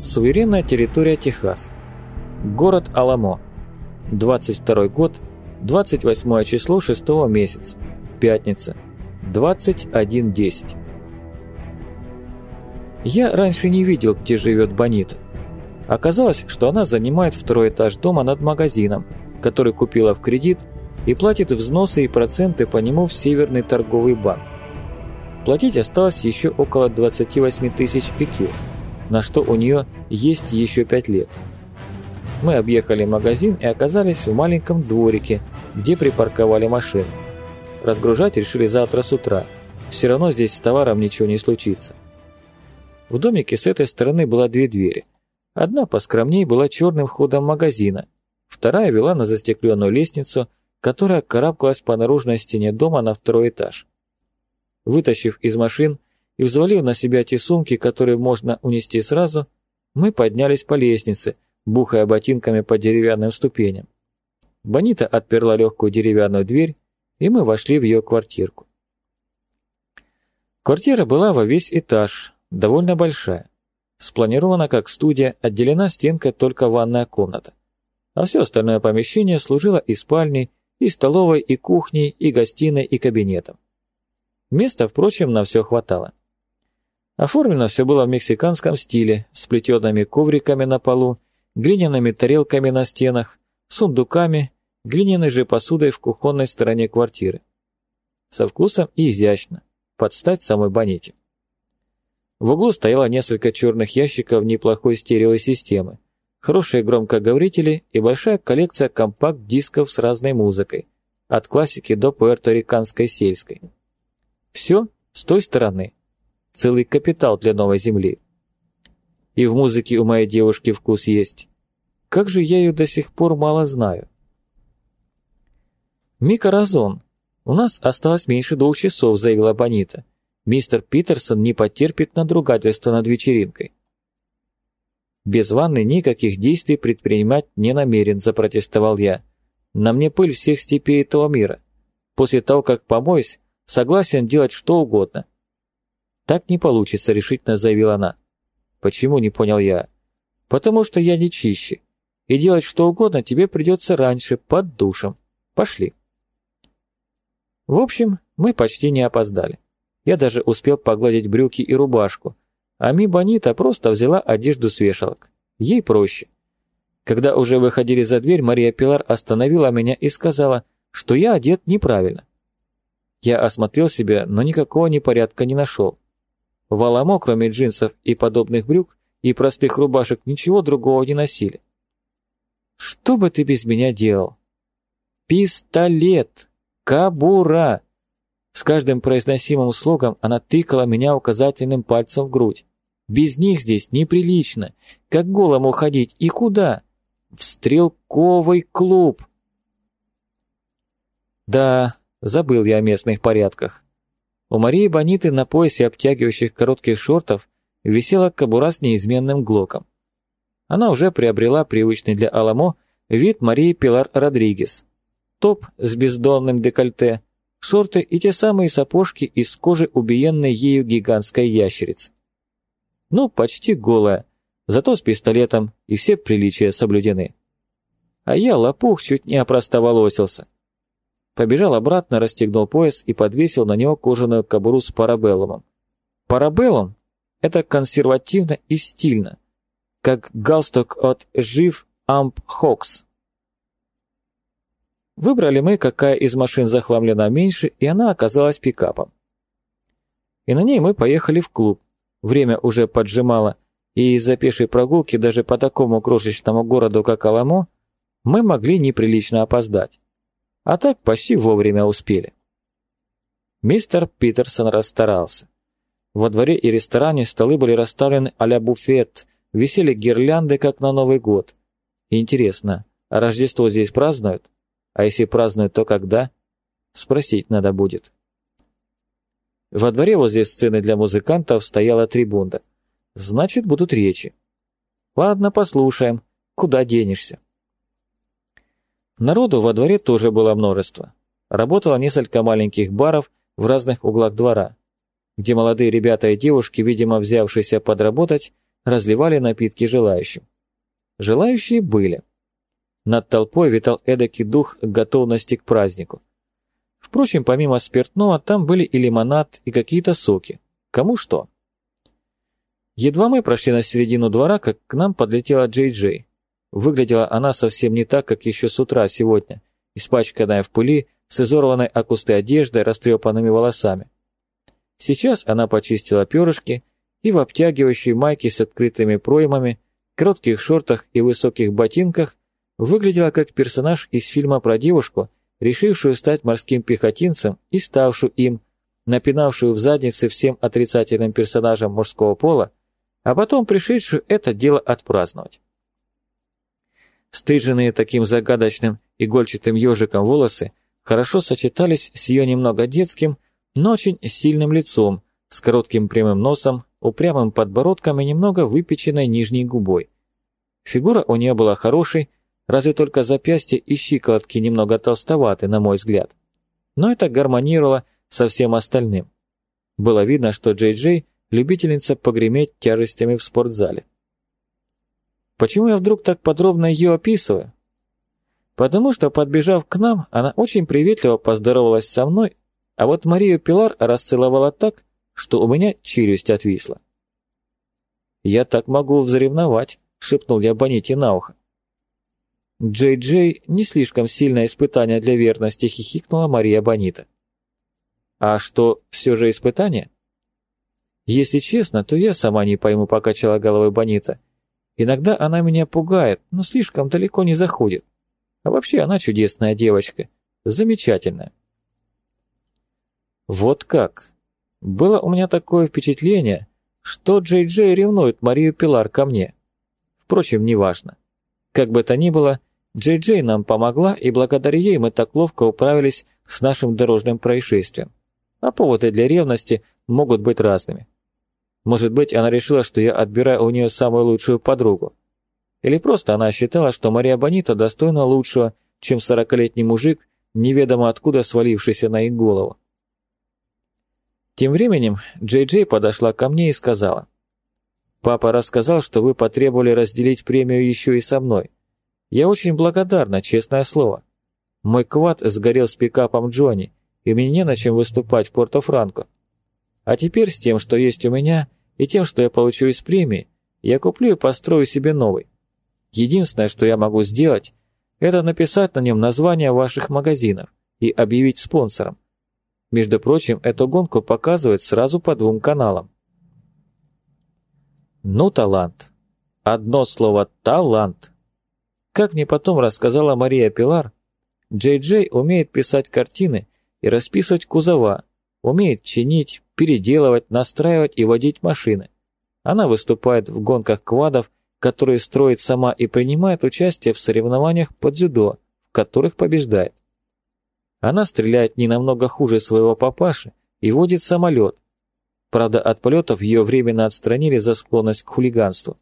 Суверенная территория Техас. Город Аламо. 22 год, 28 число 6 месяца. Пятница. 21.10. Я раньше не видел, где живет Бонита. Оказалось, что она занимает второй этаж дома над магазином, который купила в кредит и платит взносы и проценты по нему в Северный торговый банк. Платить осталось еще около 28 тысяч ЭКЮ, на что у нее есть еще 5 лет. Мы объехали магазин и оказались в маленьком дворике, где припарковали машины. Разгружать решили завтра с утра. Все равно здесь с товаром ничего не случится. В домике с этой стороны было две двери. Одна поскромней была черным входом магазина, вторая вела на застекленную лестницу, которая карабкалась по наружной стене дома на второй этаж. Вытащив из машин и взвалив на себя те сумки, которые можно унести сразу, мы поднялись по лестнице, бухая ботинками по деревянным ступеням. Бонита отперла легкую деревянную дверь, и мы вошли в ее квартирку. Квартира была во весь этаж, довольно большая. Спланирована как студия, отделена стенкой только ванная комната. А все остальное помещение служило и спальней, и столовой, и кухней, и гостиной, и кабинетом. Места, впрочем, на все хватало. Оформлено все было в мексиканском стиле, с плетеными ковриками на полу, глиняными тарелками на стенах, сундуками, глиняной же посудой в кухонной стороне квартиры. Со вкусом и изящно, под стать самой Боните. В углу стояло несколько черных ящиков неплохой стереосистемы, хорошие громкоговорители и большая коллекция компакт-дисков с разной музыкой, от классики до пуэрториканской сельской. Все с той стороны. Целый капитал для новой земли. И в музыке у моей девушки вкус есть. Как же я ее до сих пор мало знаю. Мика Разон, у нас осталось меньше двух часов, заявила Бонита. Мистер Питерсон не потерпит надругательства над вечеринкой. Без ванны никаких действий предпринимать не намерен, запротестовал я. На мне пыль всех степей этого мира. После того, как помоюсь, согласен делать что угодно. Так не получится, решительно заявила она. Почему, не понял я. Потому что я не чище. И делать что угодно тебе придется раньше, под душем. Пошли. В общем, мы почти не опоздали. Я даже успел погладить брюки и рубашку, а Ми Бонита просто взяла одежду с вешалок. Ей проще. Когда уже выходили за дверь, Мария Пилар остановила меня и сказала, что я одет неправильно. Я осмотрел себя, но никакого непорядка не нашел. В Аламо, кроме джинсов и подобных брюк, и простых рубашек ничего другого не носили. Что бы ты без меня делал? Пистолет! Кабура! С каждым произносимым слогом она тыкала меня указательным пальцем в грудь. Без них здесь неприлично. Как голому ходить и куда? В стрелковый клуб. Да, забыл я о местных порядках. У Марии Бониты на поясе обтягивающих коротких шортов висела кобура с неизменным глоком. Она уже приобрела привычный для Аламо вид Марии Пилар Родригес. Топ с бездонным декольте, шорты и те самые сапожки из кожи убиенной ею гигантской ящерицы. Ну, почти голая, зато с пистолетом, и все приличия соблюдены. А я, лопух, чуть не опростоволосился. Побежал обратно, расстегнул пояс и подвесил на него кожаную кобуру с парабеллумом. Парабеллум — это консервативно и стильно, как галстук от «Жив Амп Хокс». Выбрали мы, какая из машин захламлена меньше, и она оказалась пикапом. И на ней мы поехали в клуб. Время уже поджимало, и из-за пешей прогулки даже по такому крошечному городу, как Аламо, мы могли неприлично опоздать. А так почти вовремя успели. Мистер Питерсон расстарался. Во дворе и ресторане столы были расставлены а-ля буфет, висели гирлянды, как на Новый год. Интересно, а Рождество здесь празднуют? А если празднуют, то когда? Спросить надо будет. Во дворе возле сцены для музыкантов стояла трибунда. Значит, будут речи. Ладно, послушаем. Куда денешься? Народу во дворе тоже было множество. Работало несколько маленьких баров в разных углах двора, где молодые ребята и девушки, видимо, взявшиеся подработать, разливали напитки желающим. Желающие были. Над толпой витал эдакий дух готовности к празднику. Впрочем, помимо спиртного, там были и лимонад, и какие-то соки. Кому что. Едва мы прошли на середину двора, как к нам подлетела Джей Джей. Выглядела она совсем не так, как еще с утра сегодня, испачканная в пыли, с изорванной о кусты одеждой, растрепанными волосами. Сейчас она почистила перышки и в обтягивающей майке с открытыми проймами, коротких шортах и высоких ботинках выглядела как персонаж из фильма про девушку, решившую стать морским пехотинцем и ставшую им, напинавшую в заднице всем отрицательным персонажам мужского пола, а потом пришедшую это дело отпраздновать. Стриженные таким загадочным игольчатым ежиком волосы хорошо сочетались с ее немного детским, но очень сильным лицом, с коротким прямым носом, упрямым подбородком и немного выпеченной нижней губой. Фигура у нее была хорошей, разве только запястья и щиколотки немного толстоваты, на мой взгляд. Но это гармонировало со всем остальным. Было видно, что Джей-Джей – любительница погреметь тяжестями в спортзале. Почему я вдруг так подробно ее описываю? Потому что, подбежав к нам, она очень приветливо поздоровалась со мной, а вот Марию Пилар расцеловала так, что у меня челюсть отвисла. «Я так могу взревновать», — шепнул я Боните на ухо. «Джей-Джей — не слишком сильное испытание для верности», — хихикнула Мария Бонита. «А что, все же испытание?» «Если честно, то я сама не пойму», — покачала головой Бонита. «Иногда она меня пугает, но слишком далеко не заходит. А вообще она чудесная девочка. Замечательная». «Вот как? Было у меня такое впечатление, что Джей-Джей ревнует Марию Пилар ко мне. Впрочем, неважно. Как бы то ни было, Джей-Джей нам помогла, и благодаря ей мы так ловко управились с нашим дорожным происшествием. А поводы для ревности могут быть разными. Может быть, она решила, что я отбираю у нее самую лучшую подругу. Или просто она считала, что Мария Бонита достойна лучшего, чем сорокалетний мужик, неведомо откуда свалившийся на их голову. Тем временем Джей-Джей подошла ко мне и сказала, «Папа рассказал, что вы потребовали разделить премию еще и со мной. Я очень благодарна, честное слово. Мой квад сгорел с пикапом Джонни, и мне не на чем выступать в Порто-Франко. А теперь с тем, что есть у меня, и тем, что я получу из премии, я куплю и построю себе новый. Единственное, что я могу сделать, это написать на нем название ваших магазинов и объявить спонсором. Между прочим, эту гонку показывают сразу по двум каналам. Ну, талант. Одно слово «талант». Как мне потом рассказала Мария Пилар, Джей Джей умеет писать картины и расписывать кузова, умеет чинить, переделывать, настраивать и водить машины. Она выступает в гонках квадов, которые строит сама и принимает участие в соревнованиях по дзюдо, в которых побеждает. Она стреляет не намного хуже своего папаши и водит самолет. Правда, от полетов ее временно отстранили за склонность к хулиганству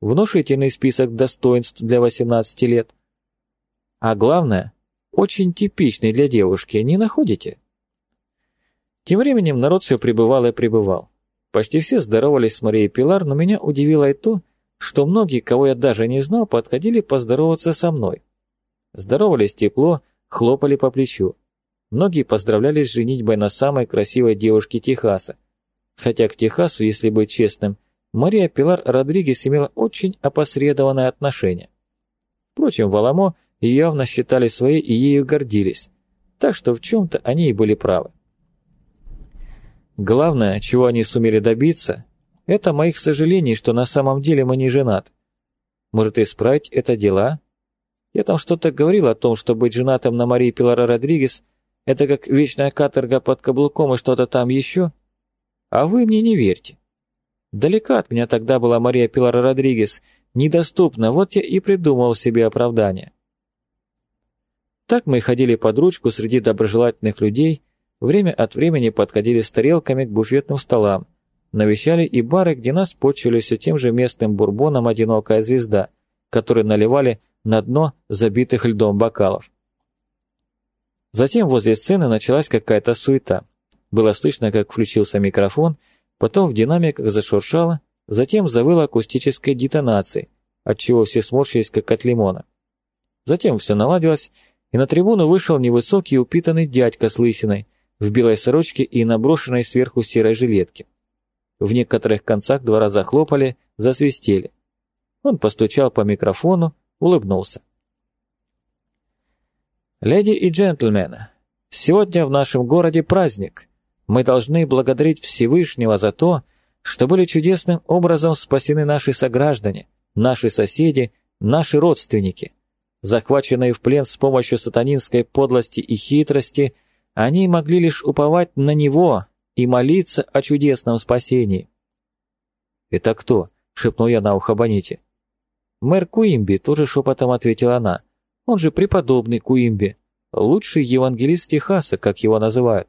внушительный список достоинств для 18 лет. А главное, очень типичный для девушки, не находите? Тем временем народ все пребывал и пребывал. Почти все здоровались с Марией Пилар, но меня удивило и то, что многие, кого я даже не знал, подходили поздороваться со мной. Здоровались тепло, хлопали по плечу. Многие поздравляли с женитьбой на самой красивой девушке Техаса. Хотя к Техасу, если быть честным, Мария Пилар Родригес имела очень опосредованное отношение. Впрочем, в Аламо явно считали своей и ею гордились, так что в чем-то они и были правы. Главное, чего они сумели добиться, это моих сожалений, что на самом деле мы не женаты. Может, исправить это дела? Я там что-то говорил о том, что быть женатым на Марии Пилара Родригес – это как вечная каторга под каблуком и что-то там еще? А вы мне не верьте. Далека от меня тогда была Мария Пилара Родригес, недоступна, вот я и придумал себе оправдание. Так мы ходили под ручку среди доброжелательных людей, время от времени подходили с тарелками к буфетным столам, навещали и бары, где нас почили все тем же местным бурбоном «Одинокая звезда», который наливали на дно забитых льдом бокалов. Затем возле сцены началась какая-то суета. Было слышно, как включился микрофон, Потом в динамиках зашуршало, затем завыл акустической детонацией, отчего все сморщились, как от лимона. Затем все наладилось, и на трибуну вышел невысокий упитанный дядька с лысиной, в белой сорочке и наброшенной сверху серой жилетке. В некоторых концах два раза хлопали, засвистели. Он постучал по микрофону, улыбнулся. «Леди и джентльмены, сегодня в нашем городе праздник. Мы должны благодарить Всевышнего за то, что были чудесным образом спасены наши сограждане, наши соседи, наши родственники. Захваченные в плен с помощью сатанинской подлости и хитрости, они могли лишь уповать на Него и молиться о чудесном спасении. «Это кто?» — шепнул я на ухо Боните. «Мэр Куимби», — тоже шепотом ответила она. «Он же преподобный Куимби, лучший евангелист Техаса, как его называют».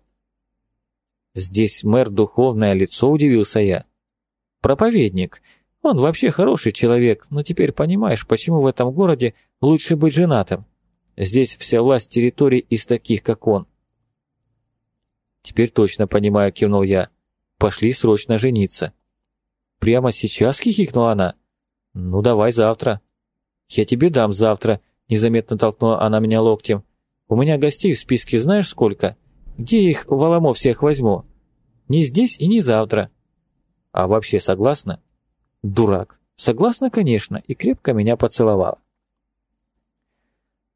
«Здесь мэр духовное лицо», — удивился я. «Проповедник. Он вообще хороший человек, но теперь понимаешь, почему в этом городе лучше быть женатым. Здесь вся власть территории из таких, как он. Теперь точно понимаю, кивнул я. Пошли срочно жениться. Прямо сейчас хихикнула она. Ну давай завтра. Я тебе дам завтра, незаметно толкнула она меня локтем. У меня гостей в списке знаешь сколько? Где их в Аламо всех возьму? Не здесь и не завтра. А вообще согласна? Дурак. Согласна, конечно, и крепко меня поцеловала.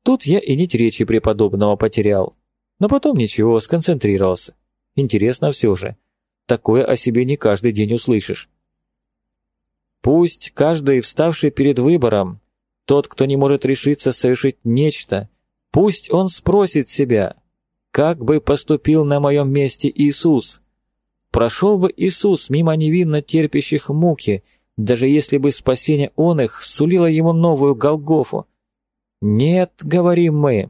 Тут я и нить речи преподобного потерял. Но потом ничего, сконцентрировался. Интересно все же. Такое о себе не каждый день услышишь. Пусть каждый, вставший перед выбором, тот, кто не может решиться совершить нечто, пусть он спросит себя, как бы поступил на моем месте Иисус? Прошел бы Иисус мимо невинно терпящих муки, даже если бы спасение он их сулило ему новую Голгофу. «Нет», — говорим мы.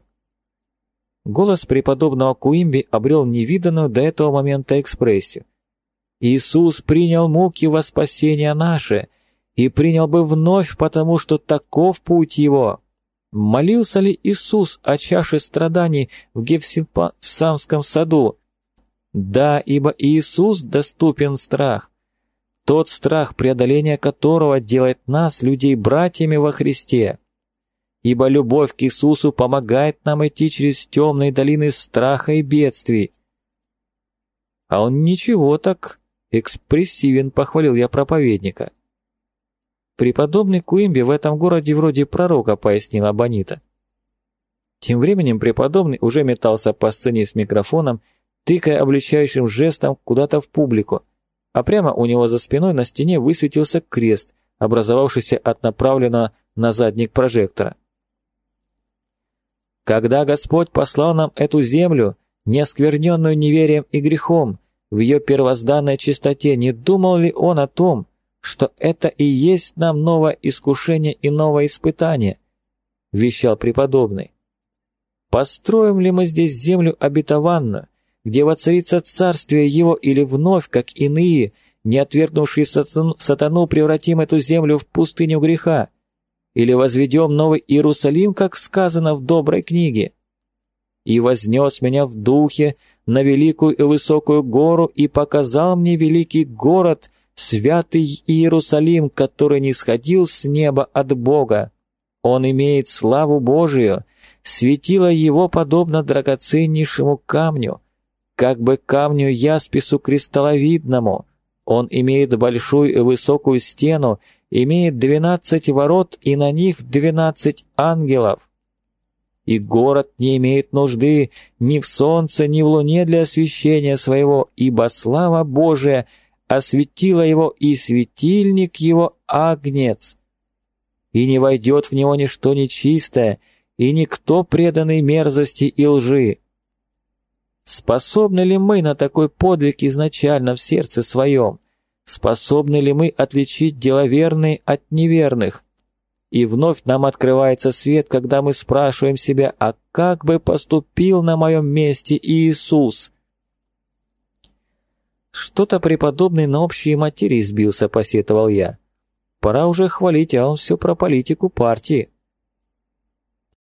Голос преподобного Куимби обрел невиданную до этого момента экспрессию. «Иисус принял муки во спасение наше, и принял бы вновь, потому что таков путь его». Молился ли Иисус о чаше страданий в Гефсимпсамском саду? Да, ибо Иисус доступен страх. Тот страх, преодоления которого делает нас, людей, братьями во Христе. Ибо любовь к Иисусу помогает нам идти через темные долины страха и бедствий. А он ничего так экспрессивен, похвалил я проповедника. Преподобный Куимби в этом городе вроде пророка, пояснила Бонита. Тем временем преподобный уже метался по сцене с микрофоном, тыкая обличающим жестом куда-то в публику, а прямо у него за спиной на стене высветился крест, образовавшийся от направленного на задник прожектора. «Когда Господь послал нам эту землю, не оскверненную неверием и грехом, в ее первозданной чистоте, не думал ли Он о том, что это и есть нам новое искушение и новое испытание?» — вещал преподобный. «Построим ли мы здесь землю обетованную, где воцарится царствие его, или вновь, как иные, не отвергнувшие сатану, сатану, превратим эту землю в пустыню греха, или возведем новый Иерусалим, как сказано в доброй книге. И вознес меня в духе на великую и высокую гору и показал мне великий город, святый Иерусалим, который не сходил с неба от Бога. Он имеет славу Божию, светило его подобно драгоценнейшему камню, как бы камню яспису кристалловидному. Он имеет большую и высокую стену, имеет двенадцать ворот и на них двенадцать ангелов. И город не имеет нужды ни в солнце, ни в луне для освещения своего, ибо слава Божия осветила его, и светильник его агнец. И не войдет в него ничто нечистое, и никто преданный мерзости и лжи. Способны ли мы на такой подвиг изначально в сердце своем? Способны ли мы отличить деловерные от неверных? И вновь нам открывается свет, когда мы спрашиваем себя, а как бы поступил на моем месте Иисус? Что-то преподобный на общие материи сбился, посетовал я. Пора уже хвалить, а он все про политику партии.